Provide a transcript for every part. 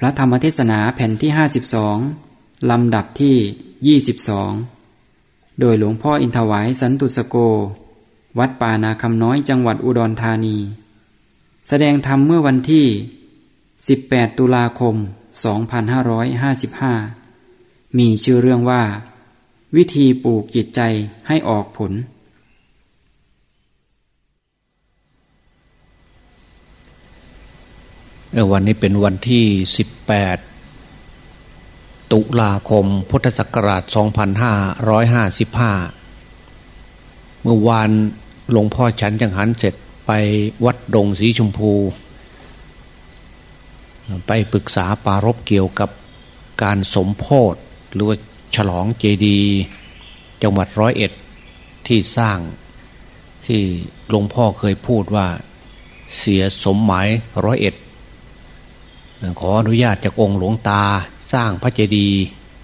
พระธรรมเทศนาแผ่นที่ 52 ลำดับที่ 22 โดยหลวงพ่ออินทวายสันตุสโก วัดป่านาคำน้อยจังหวัดอุดรธานี แสดงธรรมเมื่อวันที่ 18 ตุลาคม 2555 มีชื่อเรื่องว่า วิธีปลูกจิตใจให้ออกผล วันนี้เป็นวันที่ 18 ตุลาคม พุทธศักราช 2555 เมื่อวานหลวงพ่อฉันจังหันเสร็จไปวัดดงสีชมพู ไปปรึกษาปารบเกี่ยวกับการสมโพธหรือว่าฉลองเจดีจังหวัดร้อยเอ็ดที่สร้างที่หลวงพ่อเคยพูดว่าเสียสมหมายร้อยเอ็ด ขออนุญาตจากองค์หลวงตาสร้างพระเจดีย์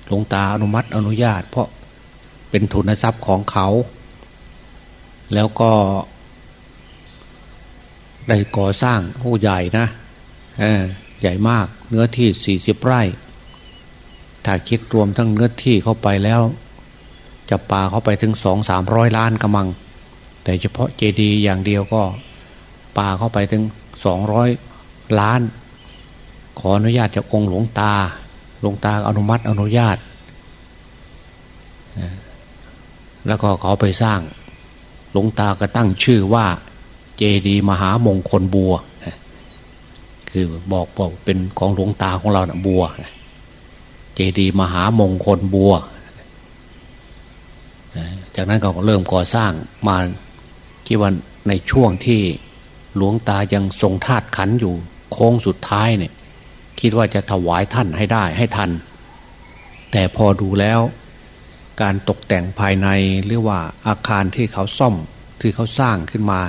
หลวงตาอนุมัติอนุญาต เพราะเป็นทุนทรัพย์ของเขา แล้วก็ได้ก่อสร้างผู้ใหญ่นะใหญ่มากเนื้อที่สี่สิบไร่ ถ้าคิดรวมทั้งเนื้อที่เข้าไปแล้ว จะปาเข้าไปถึงสองสามร้อยล้านกระมัง แต่เฉพาะเจดีย์อย่างเดียวก็ปาเข้าไปถึงสองร้อยล้าน ขออนุญาตจากองค์หลวงตาหลวงตาอนุมัติอนุญาต แล้วก็เขาไปสร้างหลวงตาก็ตั้งชื่อว่าเจดีมหามงคลบัว คือบอกบอกเป็นของหลวงตาของเรานะบัว เจดีมหามงคลบัว จากนั้นก็เริ่มก่อสร้างมาคิดว่าในช่วงที่หลวงตายังทรงธาตุขันอยู่โค้งสุดท้ายเนี่ย คิดว่าจะถวายท่านให้ได้ให้ทัน แต่พอดูแล้ว การตกแต่งภายในหรือว่าอาคารที่เขาซ่อมที่เขาสร้างขึ้นมา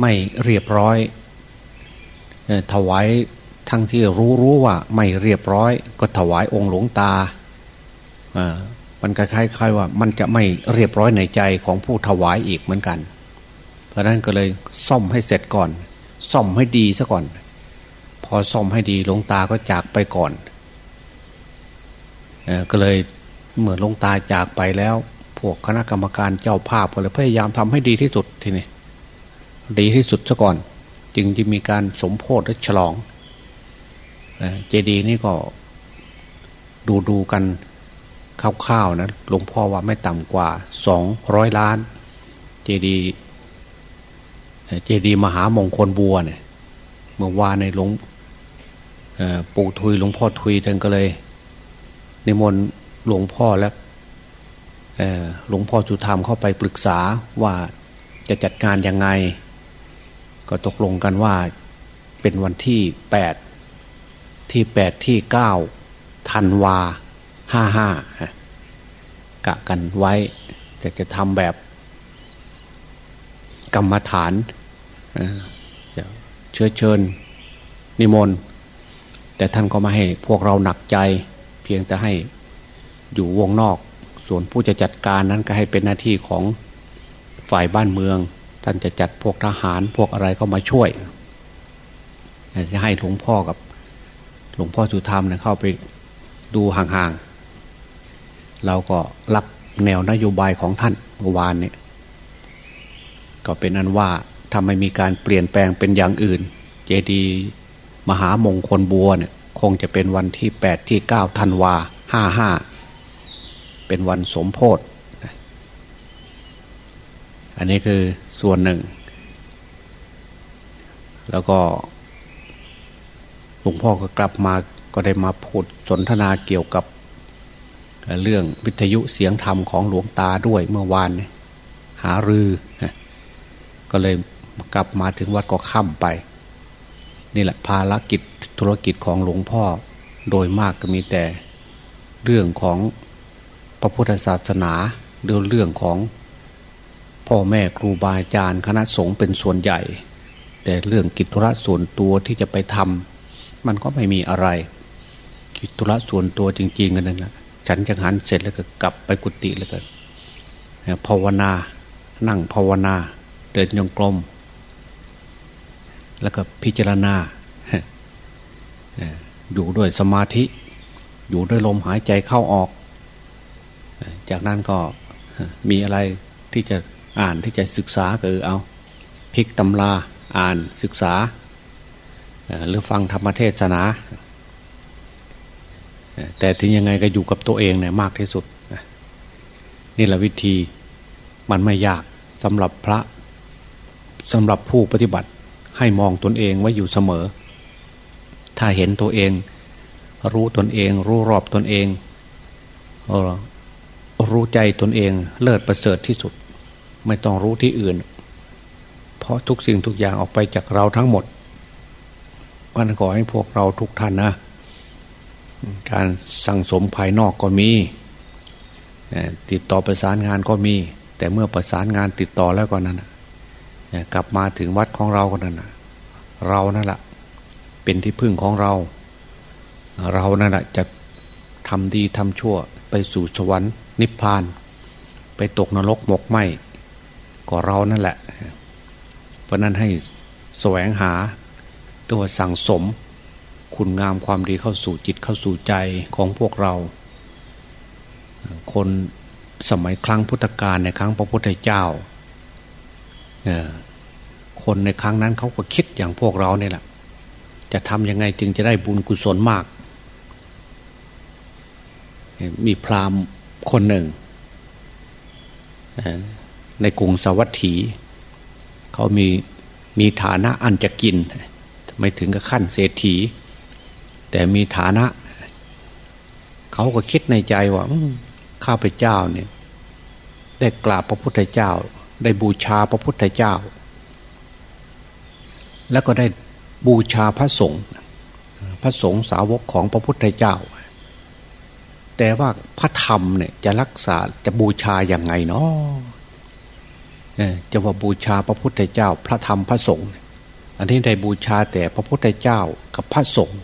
ไม่เรียบร้อยถวายทั้งที่รู้รู้ว่าไม่เรียบร้อย ก็ถวายองค์หลวงตามันคล้ายๆว่ามันจะไม่เรียบร้อยในใจของผู้ถวายอีกเหมือนกัน เพราะนั้นก็เลยซ่อมให้เสร็จก่อน ซ่อมให้ดีซะก่อน อซ่อมให้ดีหลวงตาก็จากไปก่อนก็เลยเหมื่อหลวงตาจากไปแล้ว พวกคณะกรรมการเจ้าภาพก็เลยพยายามทำให้ดีที่สุดทีนี้ดีที่สุดซะก่อน จึงจะมีการสมโพธิและฉลองเจดีนี่ก็ดูดูกันคร่าวๆนะหลวงพ่อว่าไม่ต่ำกว่าสองร้อยล้าน เจดีเจดีมหามงคลบัวเนี่ยเมื่อวานในหลวง ปู่ทุยหลวงพ่อทุยท่านก็เลย นิมนต์หลวงพ่อและหลวงพ่อจุธรรมเข้าไปปรึกษาว่าจะจัดการยังไง ก็ตกลงกันว่าเป็นวันที่แปดที่แปดที่เก้าธันวาห้าห้ากะกันไว้จะจะทำแบบ กรรมฐานจะเชื้อเชิญ นิมนต์ แต่ท่านก็ไม่ให้พวกเราหนักใจ เพียงแต่ให้อยู่วงนอก ส่วนผู้จะจัดการนั้นก็ให้เป็นหน้าที่ของฝ่ายบ้านเมือง ท่านจะจัดพวกทหารพวกอะไรก็มาช่วยจะให้หลวงพ่อกับหลวงพ่อสุธรรมนะเข้าไปดูห่างๆ เราก็รับแนวนโยบายของท่านเมื่อวานเนี่ยก็เป็นอันว่าทำให้มีการเปลี่ยนแปลงเป็นอย่างอื่น เจดี มหามงคลบัวเนี่ยคงจะเป็นวันที่แปดที่เก้าธันวาห้าห้าเป็นวันสมโพธิอันนี้คือส่วนหนึ่ง แล้วก็หลวงพ่อก็กลับมาก็ได้มาพูดสนทนาเกี่ยวกับเรื่องวิทยุเสียงธรรมของหลวงตาด้วยเมื่อวานหารือ ก็เลยกลับมาถึงวัดก็ค่ำไป นี่แหละภารกิจธุรกิจของหลวงพ่อ โดยมากก็มีแต่เรื่องของพระพุทธศาสนาเรื่องเรื่องของพ่อแม่ครูบาอาจารย์คณะสงฆ์เป็นส่วนใหญ่ แต่เรื่องกิจธุระส่วนตัวที่จะไปทำมันก็ไม่มีอะไร กิจธุระส่วนตัวจริงๆกันนั่นแหละฉันจังหันเสร็จแล้วก็กลับไปกุฏิแล้วก็ภาวนา นั่งภาวนา เดินยงกลม แล้วก็พิจารณาอยู่ด้วยสมาธิ อยู่ด้วยลมหายใจเข้าออก จากนั้นก็มีอะไรที่จะอ่านที่จะศึกษาก็เออเอาพลิกตำราอ่านศึกษา หรือฟังธรรมเทศนา แต่ถึงยังไงก็อยู่กับตัวเองเนี่ยมากที่สุด นี่แหละวิธีมันไม่ยากสำหรับพระสำหรับผู้ปฏิบัติ ให้มองตนเองไว้อยู่เสมอ ถ้าเห็นตัวเอง รู้ตนเอง รู้รอบตนเอง รู้ใจตนเองเลิศประเสริฐที่สุด ไม่ต้องรู้ที่อื่น เพราะทุกสิ่งทุกอย่างออกไปจากเราทั้งหมดวันขอให้พวกเราทุกท่านนะการสั่งสมภายนอกก็มี ติดต่อประสานงานก็มี แต่เมื่อประสานงานติดต่อแล้วก็นั้น กลับมาถึงวัดของเราก็นั้นเรานั่นแหละเป็นที่พึ่งของเรา เรานั่นแหละจะทำดีทำชั่วไปสู่สวรรค์นิพพาน ไปตกนรกหมกไหมก็เรานั่นแหละ เพราะนั้นให้แสวงหาตัวสั่งสม คุณงามความดีเข้าสู่จิตเข้าสู่ใจของพวกเรา คนสมัยครั้งพุทธกาลในครั้งพระพุทธเจ้า คนในครั้งนั้นเขาก็คิดอย่างพวกเราเนี่ยแหละจะทำยังไงจึงจะได้บุญกุศลมาก มีพราหมณ์คนหนึ่ง ในกรุงสวัสถีเขามีมีฐานะอันจะกิน ไม่ถึงกับขั้นเศรษฐี แต่มีฐานะ เขาก็คิดในใจว่าข้าพเจ้าเนี่ยได้กราบพระพุทธเจ้า ได้บูชาพระพุทธเจ้า แล้วก็ได้บูชาพระสงฆ์พระสงฆ์สาวกของพระพุทธเจ้า แต่ว่าพระธรรมเนี่ยจะรักษาจะบูชาอย่างไงเนาะจะว่าบูชาพระพุทธเจ้า พระธรรมพระสงฆ์อันนี้ได้บูชาแต่พระพุทธเจ้ากับพระสงฆ์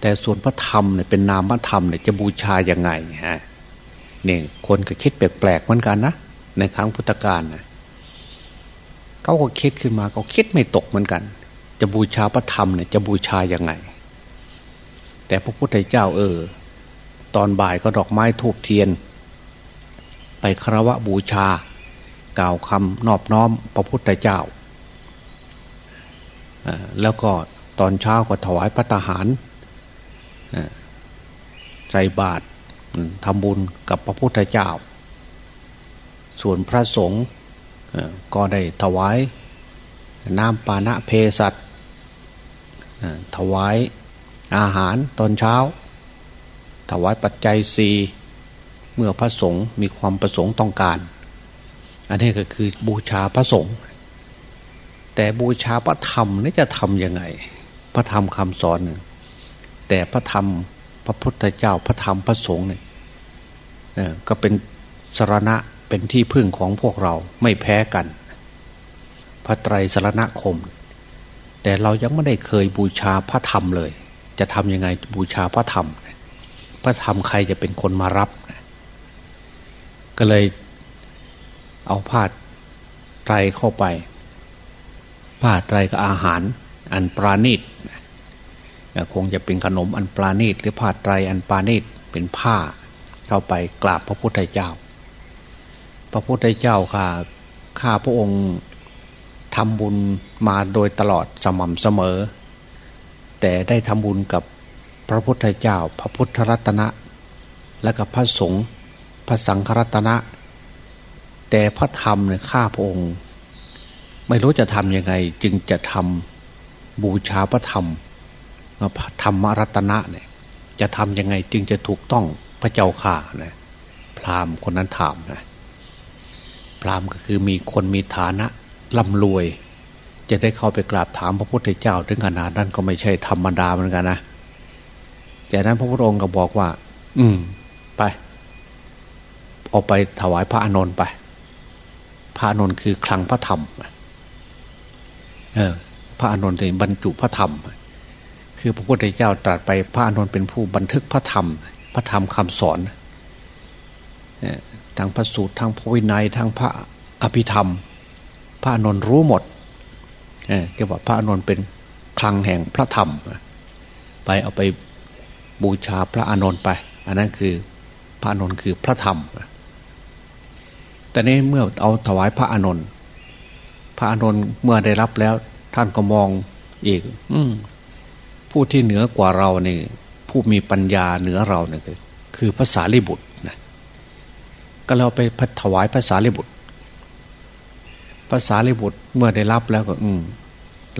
แต่ส่วนพระธรรมเนี่ยเป็นนามธรรมเนี่ยจะบูชาอย่างไงฮะเนี่ยคนก็คิดแปลกๆเหมือนกันนะ ในครั้งพุทธกาลนะเขาก็คิดขึ้นมาเขาคิดไม่ตกเหมือนกัน จะบูชาพระธรรมเนี่ยจะบูชาย่างไง แต่พระพุทธเจ้าเออ ตอนบ่ายก็ดอกไม้ทูบเทียน ไปคารวะบูชา กล่าวคำนอบน้อมพระพุทธเจ้า แล้วก็ตอนเช้าก็ถวายพระทหารใจบาตรทำบุญกับพระพุทธเจ้า ส่วนพระสงฆ์ก็ได้ถวายน้ำปานะเพสัตถวายอาหารตอนเช้า ถวายปัจจัยสีเมื่อพระสงฆ์มีความประสงค์ต้องการ อันนี้ก็คือบูชาพระสงฆ์แต่บูชาพระธรรมนี่จะทำยังไง พระธรรมคำสอนแต่พระธรรมพระพุทธเจ้าพระธรรมพระสงฆ์เนี่ยก็เป็นสรณะ เป็นที่พึ่งของพวกเราไม่แพ้กัน พระไตรสรณคม แต่เรายังไม่ได้เคยบูชาพระธรรมเลย จะทำยังไงบูชาพระธรรม พระธรรมใครจะเป็นคนมารับ ก็เลยเอาผ้าไตรเข้าไป ผ้าไตรกับอาหารอันปราณีตคงจะเป็นขนมอันปราณีตหรือผ้าไตรอันปราณีตเป็นผ้าเข้าไปกราบพระพุทธเจ้า พระพุทธเจ้าค่ะข้าพระองค์ทำบุญมาโดยตลอดสม่ำเสมอ แต่ได้ทำบุญกับพระพุทธเจ้า พระพุทธรัตนะ และกับพระสงฆ์พระสังฆรัตนะ แต่พระธรรมเนี่ยข้าพระองค์ ไม่รู้จะทำยังไง จึงจะทำบูชาพระธรรมธรรมรัตนะเนี่ยจะทำยังไงจึงจะถูกต้องพระเจ้าข่านะพราหมณ์คนนั้นถามนะ พราหมณ์ก็คือมีคนมีฐานะร่ำรวย จะได้เข้าไปกราบถามพระพุทธเจ้า ถึงขนาดนั้นก็ไม่ใช่ธรรมดาเหมือนกันนะจากนั้นพระพุทธองค์ก็บอกว่า อืม ไปเอาไปถวายพระอานนท์ไป พระอานนท์คือคลังพระธรรมเออ พระอานนท์เป็นบรรจุพระธรรม คือพระพุทธเจ้าตรัสไปพระอานนท์เป็นผู้บันทึกพระธรรม พระธรรมคำสอน ทั้งพระสูตรทั้งพระวินัยทั้งพระอภิธรรม พระนนรู้หมดเรียกว่าพระนนเป็นคลังแห่งพระธรรม ไปเอาไปบูชาพระอนนท์ไป อันนั้นคือพระอนนท์คือพระธรรม แต่นี้เมื่อเอาถวายพระอนนท์พระอนนท์เมื่อได้รับแล้ว ท่านก็มองอีก อืผู้ที่เหนือกว่าเราเนี่ยผู้มีปัญญาเหนือเราเนี่ยคือภาษาลิบุตร ก็เราไปถวายภาษาลิบุตรภาษาลิบุตรเมื่อได้รับแล้วก็อืม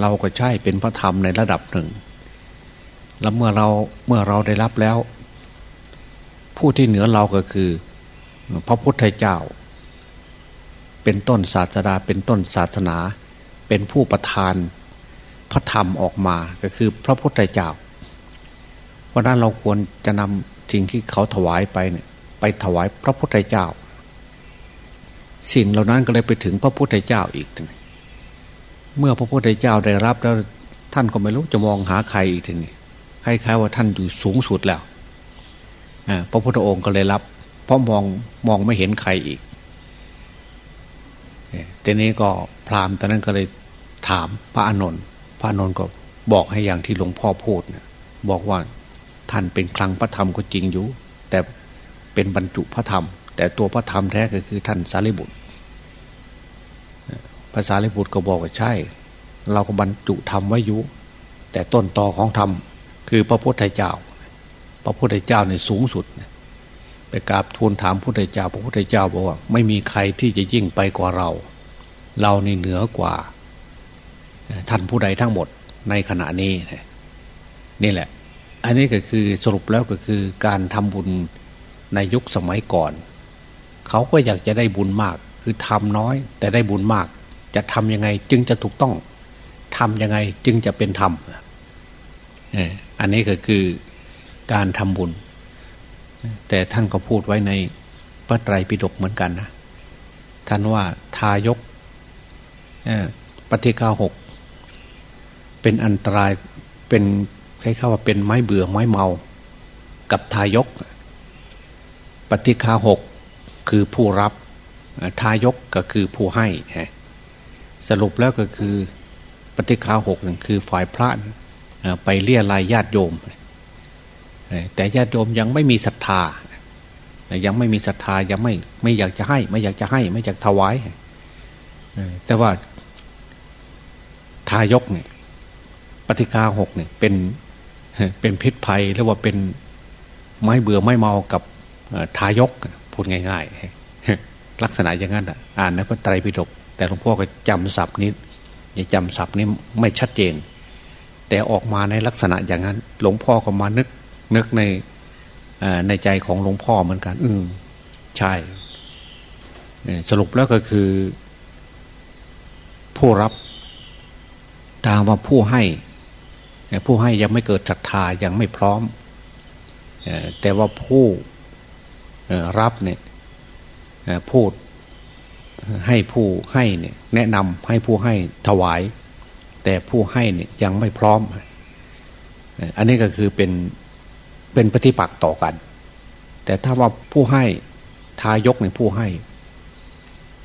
เราก็ใช่เป็นพระธรรมในระดับหนึ่ง แล้วเมื่อเราเมื่อเราได้รับแล้ว ผู้ที่เหนือเราก็คือ พระพุทธเจ้า เป็นต้นศาสดาเป็นต้นศาสนา เป็นผู้ประทานพระธรรมออกมาก็คือพระพุทธเจ้าเพราะนั้นเราควรจะนำสิ่งที่เขาถวายไปเนี่ย ไปถวายพระพุทธเจ้า สิ่งเหล่านั้นก็เลยไปถึงพระพุทธเจ้าอีกทีเมื่อพระพุทธเจ้าได้รับแล้วท่านก็ไม่รู้จะมองหาใครอีกทีนี้คล้ายๆว่าท่านอยู่สูงสุดแล้วพระพุทธองค์ก็เลยรับ เพราะมองมองไม่เห็นใครอีกทีนี้ก็พราหมณ์ตอนนั้นก็เลยถามพระอานนท์พระอานนท์ก็บอกให้อย่างที่หลวงพ่อพูดนะบอกว่าท่านเป็นคลังพระธรรมก็จริงอยู่ แต่ เป็นบรรจุพระธรรม แต่ตัวพระธรรมแท้ก็คือท่านสารีบุตรภาษาลิบุตรก็บอกว่าใช่ เราก็บรรจุธรรมไว้ยุ แต่ต้นต่อของธรรมคือพระพุทธเจ้า พระพุทธเจ้าในสูงสุด ไปกราบทูลถามพระพุทธเจ้า พระพุทธเจ้าบอกว่า ไม่มีใครที่จะยิ่งไปกว่าเรา เรานี่เหนือกว่า ท่านผู้ใดทั้งหมดในขณะนี้นี่แหละ อันนี้ก็คือสรุปแล้วก็คือการทำบุญ ในยุคสมัยก่อน เขาก็อยากจะได้บุญมาก คือทำน้อย แต่ได้บุญมาก จะทำยังไงจึงจะถูกต้องทำยังไงจึงจะเป็นธรรมอันนี้ก็คือการทำบุญ แต่ท่านก็พูดไว้ในพระไตรปิฎกเหมือนกันนะท่านว่าทายกปฏิฆาหกเป็นอันตรายเป็นใช้คำว่าเป็นไม้เบื่อไม้เมา กับทายก ปฏิฆาหกคือผู้รับทายกก็คือผู้ให้ สรุปแล้วก็คือปฏิฆาหกหนึ่งคือฝ่ายพระไปเลี่ยลายญาติโยม แต่ญาติโยมยังไม่มีศรัทธา ยังไม่มีศรัทธายังไม่ไม่อยากจะให้ ไม่อยากจะให้ ไม่อยากถวายแต่ว่าทายกเนี่ยปฏิฆาหกเนี่ยเป็นเป็นพิษภัยหรือว่าเป็นไม้เบื่อไม้เมากับ ทายกพูดง่าย ๆ ลักษณะอย่างนั้นอ่านในพระไตรปิฎกแต่หลวงพ่อก็จำศัพท์นี้ยังจำศัพท์นี้ไม่ชัดเจน แต่ออกมาในลักษณะอย่างนั้น หลวงพ่อก็มานึกนึกในในใจของหลวงพ่อเหมือนกัน อืมใช่สรุปแล้วก็คือ ผู้รับตามว่าผู้ให้ ผู้ให้ยังไม่เกิดศรัทธายังไม่พร้อมแต่ว่าผู้ รับเนี่ยพูดให้ผู้ให้เนี่ยแนะนำให้ผู้ให้ถวาย แต่ผู้ให้เนี่ยยังไม่พร้อม อันนี้ก็คือเป็นเป็นปฏิปักษ์ต่อกัน แต่ถ้าว่าผู้ให้ทายกในผู้ให้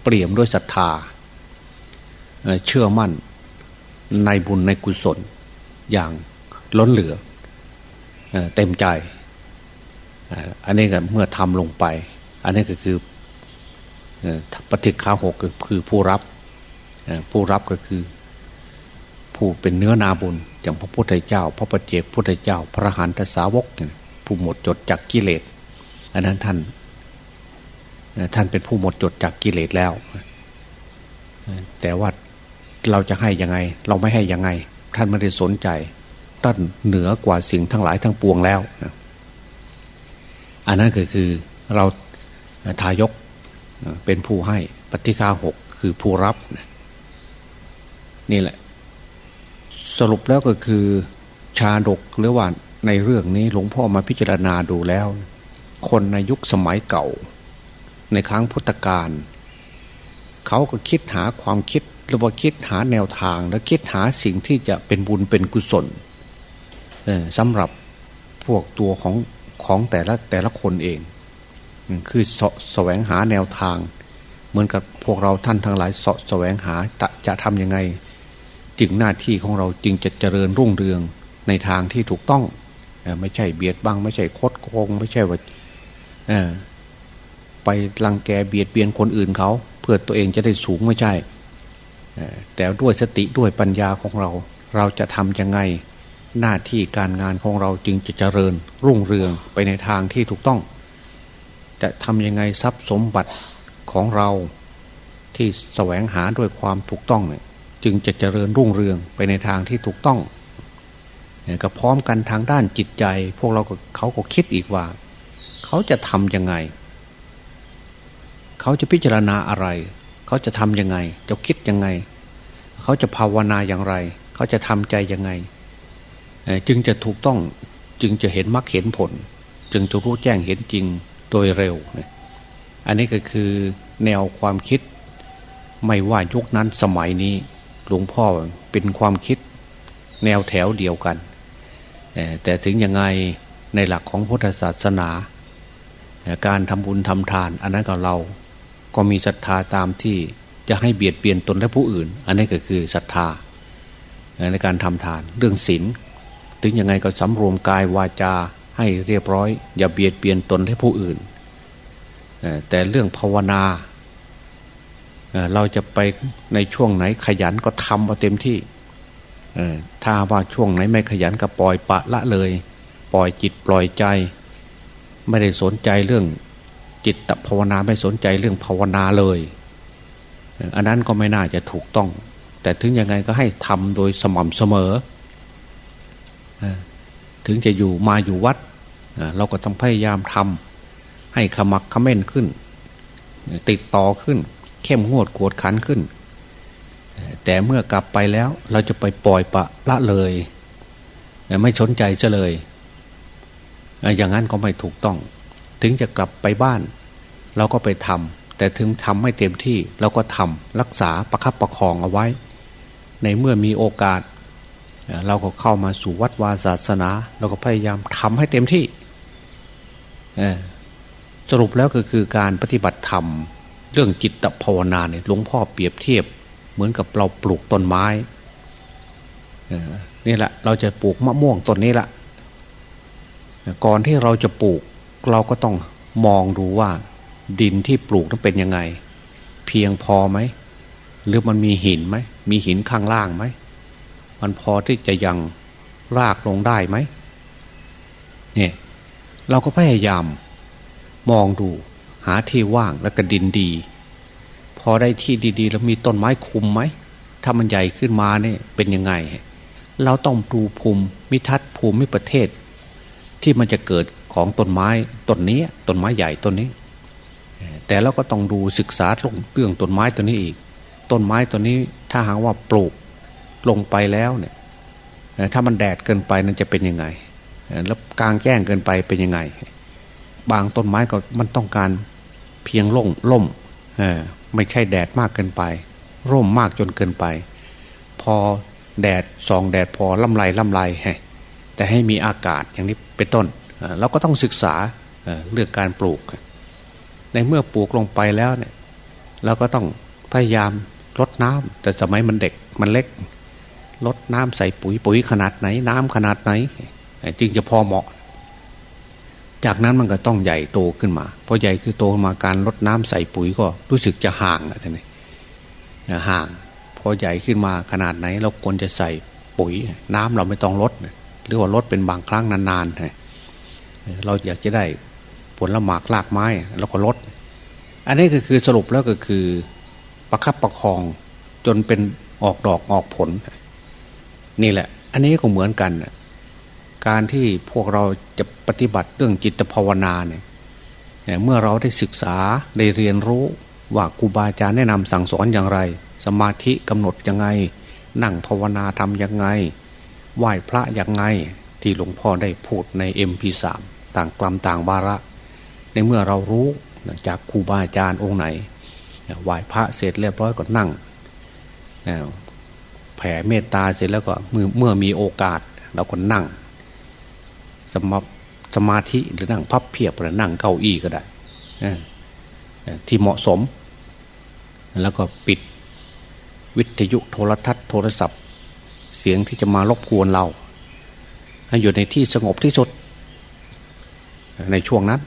เปลี่ยมด้วยศรัทธาเชื่อมั่นในบุญในกุศลอย่างล้นเหลือเต็มใจ อันนี้ก็เมื่อทำลงไป อันนี้ก็คือปฏิฆาหกคือผู้รับผู้รับก็คือ ผู้เป็นเนื้อนาบุญอย่างพระพุทธเจ้า พระปฏิเจกพุทธเจ้า พระหันทสาวก ผู้หมดจดจากกิเลสอันนั้นท่านท่านเป็นผู้หมดจดจากกิเลสแล้ว แต่ว่าเราจะให้ยังไง เราไม่ให้ยังไง ท่านไม่ได้สนใจ ท่านเหนือกว่าสิ่งทั้งหลายทั้งปวงแล้ว อันนั้นก็คือเราทายกเป็นผู้ให้ปฏิฆาหกคือผู้รับ นี่แหละ สรุปแล้วก็คือ ชาดกหรือว่าในเรื่องนี้หลวงพ่อมาพิจารณาดูแล้ว คนในยุคสมัยเก่า ในครั้งพุทธกาลเขาก็คิดหาความคิดหรือว่าคิดหาแนวทาง และคิดหาสิ่งที่จะเป็นบุญเป็นกุศลสำหรับพวกตัวของ ของแต่ละแต่ละคนเอง คือสแสวงหาแนวทาง เหมือนกับพวกเราท่านทั้งหลายสแสวงหาจะทำยังไง จึงหน้าที่ของเราจึงจะเจริญรุ่งเรืองในทางที่ถูกต้อง ไม่ใช่เบียดบัง ไม่ใช่คดโกง ไม่ใช่ว่าไปรังแกเบียดเบียนคนอื่นเขา เพื่อตัวเองจะได้สูงไม่ใช่แต่ด้วยสติด้วยปัญญาของเรา เราจะทำยังไง หน้าที่การงานของเราจึงจะเจริญรุ่งเรืองไปในทางที่ถูกต้อง จะทำยังไงทรัพย์สมบัติของเราที่แสวงหาด้วยความถูกต้องเนี่ยจึงจะเจริญรุ่งเรืองไปในทางที่ถูกต้องก็พร้อมกันทางด้านจิตใจ พวกเราก็เขาก็คิดอีกว่า เขาจะทำยังไง เขาจะพิจารณาอะไร เขาจะทำยังไง จะคิดยังไง เขาจะภาวนาอย่างไร เขาจะทำใจยังไง จึงจะถูกต้องจึงจะเห็นมรรคเห็นผล จึงจะรู้แจ้งเห็นจริงโดยเร็ว อันนี้ก็คือแนวความคิด ไม่ว่ายุคนั้นสมัยนี้หลวงพ่อเป็นความคิดแนวแถวเดียวกัน แต่ถึงยังไงในหลักของพุทธศาสนา การทำบุญทำทาน อันนั้นกับเราก็มีศรัทธาตามที่จะให้เบียดเบียนตนและผู้อื่น อันนี้ก็คือศรัทธาในการทำทาน เรื่องศีล ถึงยังไงก็สำรวมกายวาจาให้เรียบร้อย อย่าเบียดเบียนตนและผู้อื่น แต่เรื่องภาวนา เราจะไปในช่วงไหนขยันก็ทำเอาเต็มที่ถ้าว่าช่วงไหนไม่ขยันก็ปล่อยปะละเลย ปล่อยจิตปล่อยใจ ไม่ได้สนใจเรื่องจิตตภาวนาไม่สนใจเรื่องภาวนาเลย อันนั้นก็ไม่น่าจะถูกต้อง แต่ถึงยังไงก็ให้ทำโดยสม่ำเสมอ ถึงจะอยู่มาอยู่วัด เราก็ต้องพยายามทำให้ขมักขม้นขึ้น ติดต่อขึ้น เข้มงวดกวดขันขึ้น แต่เมื่อกลับไปแล้วเราจะไปปล่อยปะละเลย ไม่สนใจจะเลย อย่างนั้นก็ไม่ถูกต้อง ถึงจะกลับไปบ้าน เราก็ไปทำแต่ถึงทำไม่เต็มที่เราก็ทำรักษาประคับประคองเอาไว้ ในเมื่อมีโอกาส เราก็เข้ามาสู่วัดวาศาสนา เราก็พยายามทำให้เต็มที่สรุปแล้วก็คือการปฏิบัติธรรม เรื่องจิตภาวนาเนี่ยหลวงพ่อเปรียบเทียบ เหมือนกับเราปลูกต้นไม้นี่แหละ เราจะปลูกมะม่วงต้นนี้ละก่อนที่เราจะปลูก เราก็ต้องมองดูว่าดินที่ปลูกนั้นเป็นยังไง เพียงพอไหม หรือมันมีหินไหม มีหินข้างล่างไหม มันพอที่จะยังรากลงได้ไหมเนี่ยเราก็พยายามมองดูหาที่ว่างแล้วก็ดินดี พอได้ที่ดี ๆ แล้วมีต้นไม้คุมไหมถ้ามันใหญ่ขึ้นมาเนี่ยเป็นยังไง เราต้องดูภูมิมิทัศน์ภูมิประเทศ ที่มันจะเกิดของต้นไม้ต้นนี้ต้นไม้ใหญ่ต้นนี้ แต่เราก็ต้องดูศึกษาลงเรื่องต้นไม้ตัวนี้อีก ต้นไม้ตัวนี้ถ้าหากว่าปลูก ลงไปแล้วเนี่ยถ้ามันแดดเกินไปนั้นจะเป็นยังไง แล้วกลางแจ้งเกินไปเป็นยังไง บางต้นไม้ก็มันต้องการเพียงล่มล่มไม่ใช่แดดมากเกินไป ร่มมากจนเกินไป พอแดดสองแดดพอล่ำไรล่ำไรแต่ให้มีอากาศอย่างนี้เป็นต้นเราก็ต้องศึกษาเรื่องการปลูก ในเมื่อปลูกลงไปแล้วเนี่ยเราก็ต้องพยายามลดน้ำแต่สมัยมันเด็กมันเล็ก ลดน้ำใส่ปุ๋ยปุ๋ยขนาดไหน น้ำขนาดไหน จึงจะพอเหมาะ จากนั้นมันก็ต้องใหญ่โตขึ้นมาพอใหญ่คือโตมาการลดน้ำใส่ปุ๋ยก็รู้สึกจะห่างอะท่านนี่ห่าง พอใหญ่ขึ้นมาขนาดไหน เราควรจะใส่ปุ๋ย น้ำเราไม่ต้องลดหรือว่าลดเป็นบางครั้งนานๆเราอยากจะได้ผลละหมากลากไม้เราก็ลด อันนี้ก็คือสรุปแล้วก็คือประคับประคองจนเป็นออกดอกออกผล นี่แหละ อันนี้ก็เหมือนกัน การที่พวกเราจะปฏิบัติเรื่องจิตภาวนาเนี่ยเมื่อเราได้ศึกษาได้เรียนรู้ว่าครูบาอาจารย์แนะนำสั่งสอนอย่างไร สมาธิกำหนดยังไง นั่งภาวนาทำยังไง ไหว้พระยังไง ที่หลวงพ่อได้พูดใน MP3 ต่างกลัมต่างวาระ ในเมื่อเรารู้จากครูบาอาจารย์องค์ไหนไหว้พระเสร็จเรียบร้อยก็นั่ง แผ่เมตตาเสร็จแล้วก็เมื่อเมื่อมีโอกาสเราก็นั่ง สมาสมาธิหรือนั่งพับเพียบหรือนั่งเก้าอี้ก็ได้ที่เหมาะสม แล้วก็ปิดวิทยุโทรทัศน์โทรศัพท์ เสียงที่จะมารบกวนเราให้อยู่ในที่สงบที่สุด ในช่วงนั้น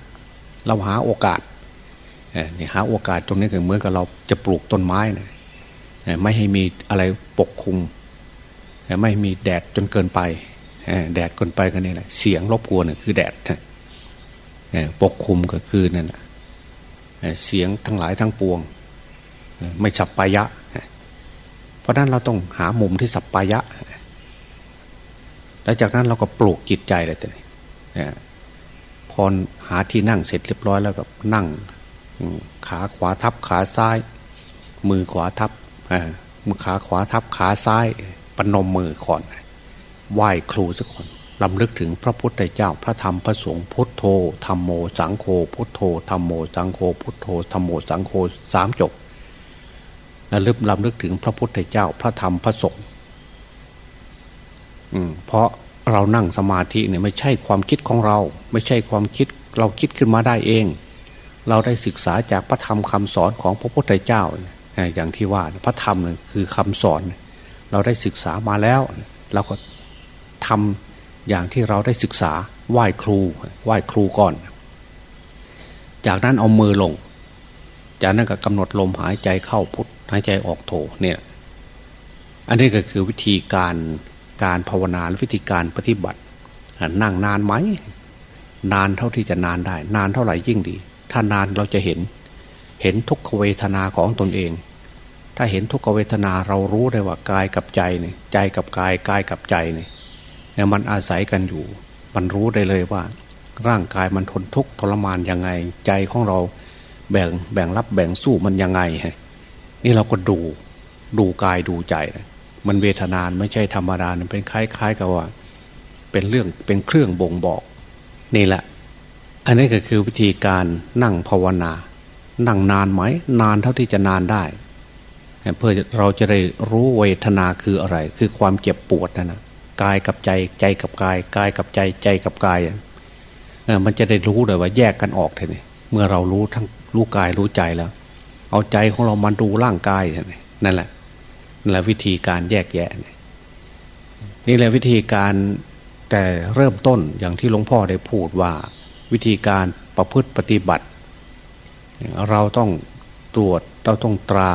เราหาโอกาสนี่หาโอกาสตรงนี้ก็เหมือนกับเราจะปลูกต้นไม้นะ ไม่ให้มีอะไรปกคลุม ไม่มีแดดจนเกินไป แดดเกินไปก็นี่แหละเสียงรบกวนคือแดดปกคลุมก็คือนั่นเสียงทั้งหลายทั้งปวง ไม่สับปายะ เพราะนั้นเราต้องหามุมที่สับปายะ แล้วจากนั้นเราก็ปลูกจิตใจเลยแต่พอหาที่นั่งเสร็จเรียบร้อยแล้วก็นั่ง ขาขวาทับขาซ้าย มือขวาทับ มือขาขวาทับขาซ้ายปนมมือก่อนไหว้ครูสักคนลำลึกถึงพระพุทธเจ้าพระธรรมพระสงฆ์พุทโธธรรมโมสังโฆพุทโธธรรมโมสังโฆพุทโธธรรมโมสังโฆสามจบระลึกลำลึกถึงพระพุทธเจ้าพระธรรมพระสงฆ์เพราะเรานั่งสมาธิเนี่ยไม่ใช่ความคิดของเรา ไม่ใช่ความคิดเราคิดขึ้นมาได้เอง เราได้ศึกษาจากพระธรรมคำสอนของพระพุทธเจ้า อย่างที่ว่าพระธรรมคือคำสอน เราได้ศึกษามาแล้ว เราก็ทำอย่างที่เราได้ศึกษาไหว้ครูไหว้ครูก่อน จากนั้นเอามือลง จากนั้นก็กำหนดลมหายใจเข้าพุทหายใจออกโถเนี่ย อันนี้ก็คือวิธีการการภาวนาวิธีการปฏิบัติ นั่งนานไหม นานเท่าที่จะนานได้ นานเท่าไหร่ยิ่งดี ถ้านานเราจะเห็น เห็นทุกขเวทนาของตนเอง ถ้าเห็นทุกขเวทนาเรารู้ได้ว่ากายกับใจเนี่ยใจกับกายกายกับใจเนี่ยมันอาศัยกันอยู่ มันรู้ได้เลยว่า ร่างกายมันทนทุกข์ทรมานยังไง ใจของเราแบ่งแบ่งรับแบ่งสู้มันยังไงนี่เราก็ดูดูกายดูใจมันเวทนานไม่ใช่ธรรมดาเป็นคล้ายๆกับว่า เป็นเรื่องเป็นเครื่องบ่งบอก นี่แหละ อันนี้ก็คือวิธีการนั่งภาวนา นั่งนานไหม นานเท่าที่จะนานได้ เพื่อเราจะได้รู้เวทนาคืออะไร คือความเจ็บปวดนะนะกายกับใจใจกับกาย กายกับใจใจกับกายมันจะได้รู้เลยว่าแยกกันออกเท่นี่เมื่อเรารู้ทั้งรู้กายรู้ใจแล้ว เอาใจของเรามาดูร่างกายนั่นแหละนั่นแหละวิธีการแยกแยะนี่แหละวิธีการแต่เริ่มต้นอย่างที่หลวงพ่อได้พูดว่า วิธีการประพฤติปฏิบัติ เราต้องตรวจเราต้องตรา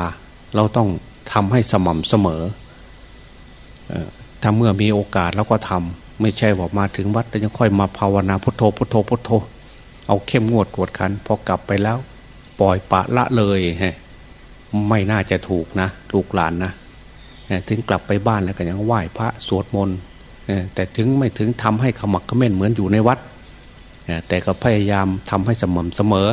เราต้องทำให้สม่ำเสมอถ้าเมื่อมีโอกาสแล้วก็ทำไม่ใช่บอกมาถึงวัดแล้วยังค่อยมาภาวนาพุทโธพุทโธพุทโธ เอาเข้มงวดกวดขันพอกลับไปแล้ว ปล่อยปะละเลยฮไม่น่าจะถูกนะลูกหลานนะถึงกลับไปบ้านแล้วก็ยังไหว้พระสวดมนต์แต่ถึงไม่ถึงทำให้ขมักขม้นเหมือนอยู่ในวัด แต่ก็พยายามทำให้สม่ำเสมอ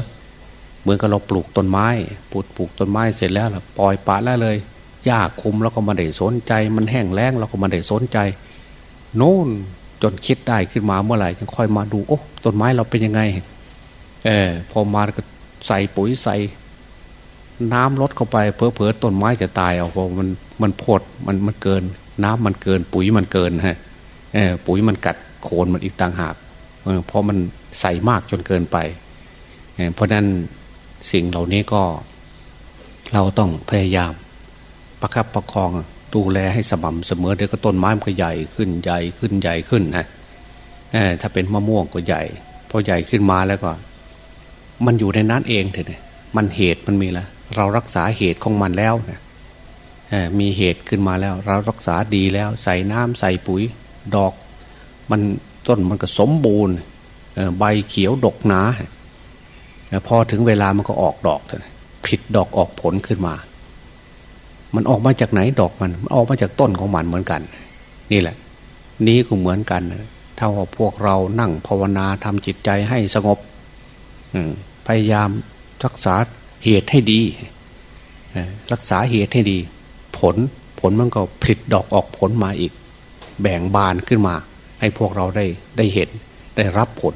เหมือนกับเราปลูกต้นไม้ปลูกปลูกต้นไม้เสร็จแล้วปล่อยปะละเลยหญ้าคุมแล้วก็มาได้สนใจ มันแห้งแล้งเราก็มาได้สนใจ โน่นจนคิดได้ขึ้นมาเมื่อไหร่ยังค่อยมาดูโอ้ต้นไม้เราเป็นยังไง เออพอมาก็ใส่ปุ๋ยใส่ น้ำลดเข้าไปเพอเพอต้นไม้จะตายเอาเพราะมันมันพดมันมันเกิน น้ำมันเกิน ปุ๋ยมันเกินฮะเออปุ๋ยมันกัดโคนมันอีกต่างหากเพราะมันใส่มากจนเกินไปเเพราะนั้น สิ่งเหล่านี้ก็ เราต้องพยายามประคับประคองดูแลให้สม่ำเสมอเดี๋ยวก็ต้นไม้มันก็ใหญ่ขึ้นใหญ่ขึ้นใหญ่ขึ้นนะถ้าเป็นมะม่วงก็ใหญ่พอใหญ่ขึ้นมาแล้วก็ มันอยู่ในนั้นเองเถอะมันเหตุมันมีแล้วเรารักษาเหตุของมันแล้วนะมีเหตุขึ้นมาแล้ว เรารักษาดีแล้ว ใส่น้ำใส่ปุ๋ยดอก มันต้นมันก็สมบูรณ์ใบเขียวดกหนา พอถึงเวลามันก็ออกดอกผิดดอกออกผลขึ้นมา มันออกมาจากไหนดอกมันมันออกมาจากต้นของมันเหมือนกัน นี่แหละ นี้ก็เหมือนกันถ้าว่าพวกเรานั่งภาวนาทำจิตใจให้สงบพยายามรักษาเหตุให้ดีรักษาเหตุให้ดี ผลผลมันก็ผลิตดอกออกผลมาอีก แบ่งบานขึ้นมา ให้พวกเราได้ได้เห็นได้รับผล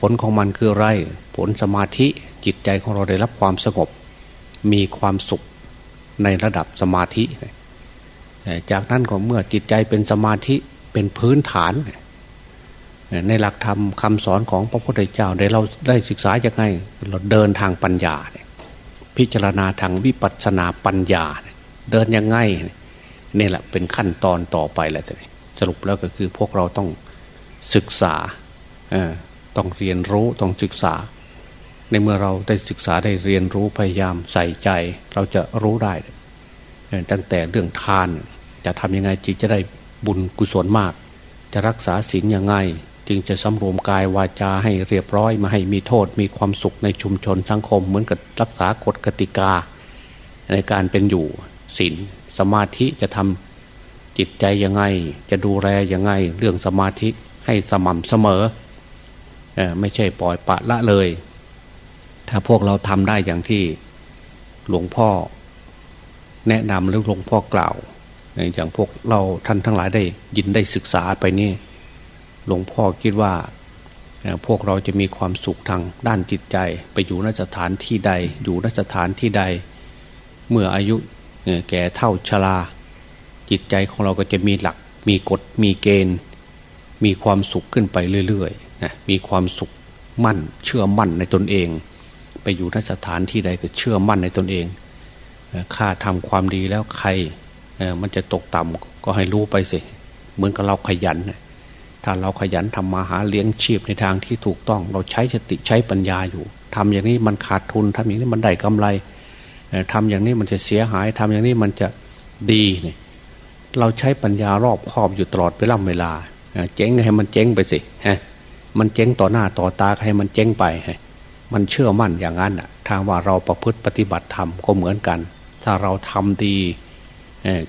ผลของมันคืออะไร ผลสมาธิจิตใจของเราได้รับความสงบ มีความสุขในระดับสมาธิ จากนั้นก็เมื่อจิตใจเป็นสมาธิเป็นพื้นฐาน ในหลักธรรมคำสอนของพระพุทธเจ้าได้เราได้ศึกษาจะไงเราเดินทางปัญญา พิจารณาทางวิปัสสนาปัญญา เดินยังไงนี่แหละเป็นขั้นตอนต่อไปแหละสรุปแล้วก็คือพวกเราต้องศึกษา ต้องเรียนรู้ต้องศึกษา ในเมื่อเราได้ศึกษาได้เรียนรู้พยายามใส่ใจ เราจะรู้ได้ ตั้งแต่เรื่องทาน จะทำยังไงจิตจะได้บุญกุศลมาก จะรักษาศีลยังไง จึงจะสำรวมกายวาจาให้เรียบร้อยมาให้มีโทษมีความสุขในชุมชนสังคม เหมือนกับรักษากฎกติกา ในการเป็นอยู่ศีลสมาธิจะทำจิตใจยังไง จะดูแลยังไง เรื่องสมาธิให้สม่ำเสมอ ไม่ใช่ปล่อยปะละเลย ถ้าพวกเราทำได้อย่างที่หลวงพ่อ แนะนำหรือหลวงพ่อกล่าวอย่างพวกเราท่านทั้งหลายได้ยินได้ศึกษาไปนี่หลวงพ่อคิดว่าพวกเราจะมีความสุขทางด้านจิตใจ ไปอยู่นสถานที่ใด อยู่นสถานที่ใด เมื่ออายุแก่เท่าชราจิตใจของเราก็จะมีหลักมีกฎมีเกณฑ์ มีความสุขขึ้นไปเรื่อยๆ มีความสุขมั่น เชื่อมั่นในตนเอง ไปอยู่นสถานที่ใดก็เชื่อมั่นในตนเองข้าทำความดีแล้วใครมันจะตกต่ำก็ให้รู้ไปสิเหมือนกับเราขยันถ้าเราขยันทำมาหาเลี้ยงชีพในทางที่ถูกต้อง เราใช้สติใช้ปัญญาอยู่ทำอย่างนี้มันขาดทุนทำอย่างนี้มันได้กำไรทำอย่างนี้มันจะเสียหายทำอย่างนี้มันจะดีเนี่ยเราใช้ปัญญารอบครอบอยู่ตลอดเวลาเวลาเจ๊งให้มันเจ๊งไปสิฮะ มันเจ๊งต่อหน้าต่อตาให้มันเจ๊งไป มันเชื่อมั่นอย่างนั้นอะทางว่าเราประพฤติปฏิบัติธรรมก็เหมือนกัน ถ้าเราทำดี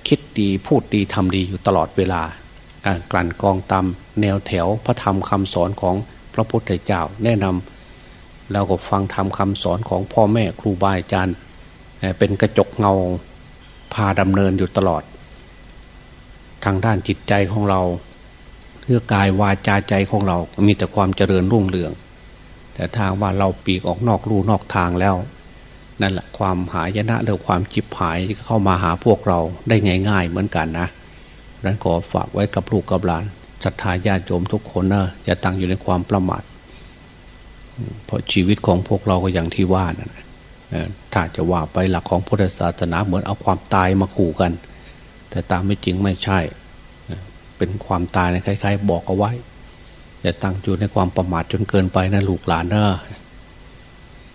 คิดดีพูดดีทำดีอยู่ตลอดเวลา การกลั่นกองตามแนวแถวพระธรรมคำสอนของพระพุทธเจ้าแนะนำเราก็ฟังธรรมคาสอนของพ่อแม่ครูบาอาจารย์เป็นกระจกเงาพาดำเนินอยู่ตลอด ทางด้านจิตใจของเรา เพื่อกายวาจาใจของเรา มีแต่ความเจริญรุ่งเรือง แต่ทางว่าเราปีกออกนอกรูนอกทางแล้ว นั่นแหละความหายนะหรือความจิบหายเข้ามาหาพวกเราได้ง่าย ๆ เหมือนกันนะนั้นขอฝากไว้กับลูกกับหลานศรัทธาญาติโยมทุกคนนะอย่าตั้งอยู่ในความประมาทเพราะชีวิตของพวกเราก็อย่างที่ว่านะถ้าจะว่าไปหลักของพุทธศาสนาเหมือนเอาความตายมาขู่กัน แต่ตามไม่จริงไม่ใช่ เป็นความตายนะคล้าย ๆ บอกเอาไว้ อย่าตั้งอยู่ในความประมาทจนเกินไปนะลูกหลานเนอะ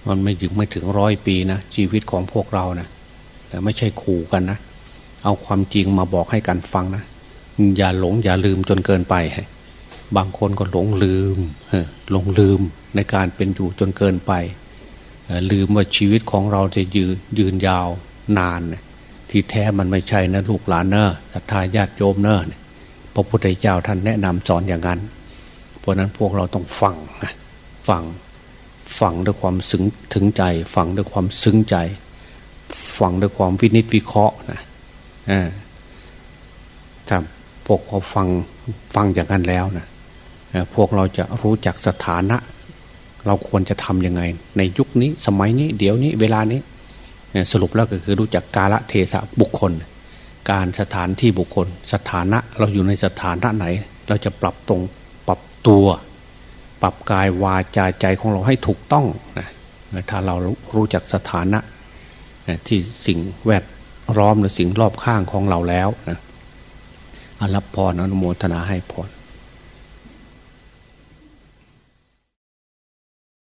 มันไม่ถึงไม่ถึงร้อยปีนะชีวิตของพวกเรานะแต่ไม่ใช่ขู่กันนะเอาความจริงมาบอกให้กันฟังนะอย่าหลง อย่าลืมจนเกินไป บางคนก็หลงลืมหลงลืมในการเป็นอยู่จนเกินไป ลืมว่าชีวิตของเราจะยืนยืนยาวนาน ที่แท้มันไม่ใช่นะลูกหลานเนอะศรัทธาญาติโยมเนอะ ระพุทธเจ้าท่านแนะนำสอนอย่างนั้น เพราะนั้นพวกเราต้องฟังฟังฟังด้วยความซึ้งถึงใจ ฟังด้วยความซึ้งใจ ฟังด้วยความวินิจวิเคราะห์นะถ้าพวกเขาฟังฟังอย่างนั้นแล้วนะพวกเราจะรู้จักสถานะ เราควรจะทำยังไง ในยุคนี้สมัยนี้ เดี๋ยวนี้ เวลานี้ สรุปแล้วก็คือรู้จักกาละเทศะบุคคล การสถานที่บุคคล สถานะเราอยู่ในสถานะไหน เราจะปรับตรงปรับตัว ปรับกายวาจาใจของเราให้ถูกต้องนะถ้าเรารู้จักสถานะที่สิ่งแวดล้อมหรือสิ่งรอบข้างของเราแล้วนะรับพรอนุโมทนาให้พร